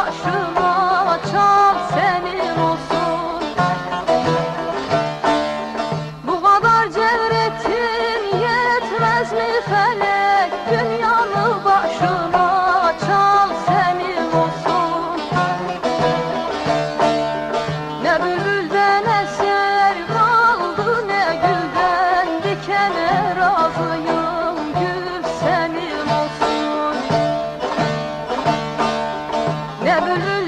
başım 아,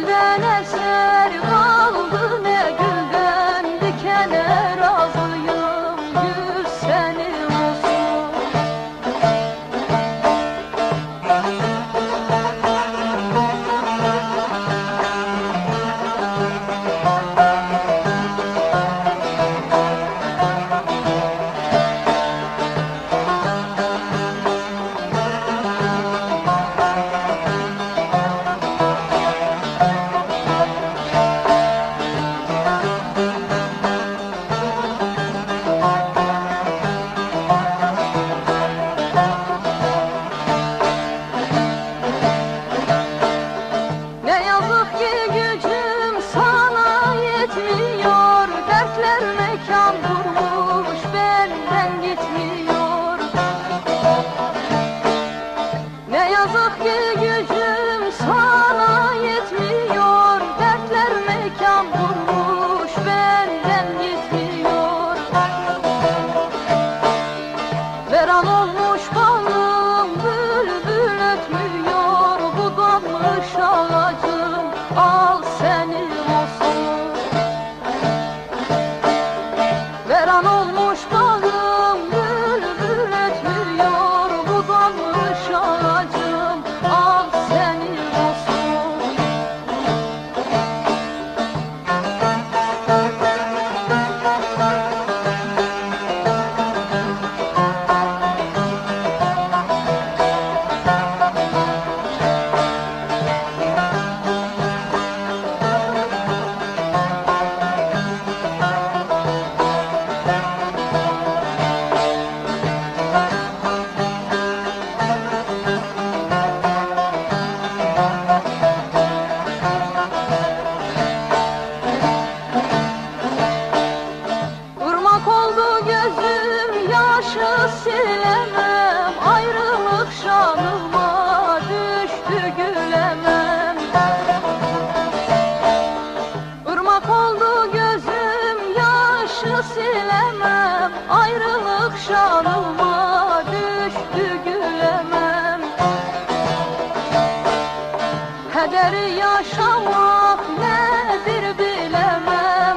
oh, gözüm yaşı silemem Ayrılık şanıma düştü gülemem. Irmak oldu gözüm yaşı silemem. Ayrılık şanıma düştü gülemem. Kaderi yaşamak nedir bilemem.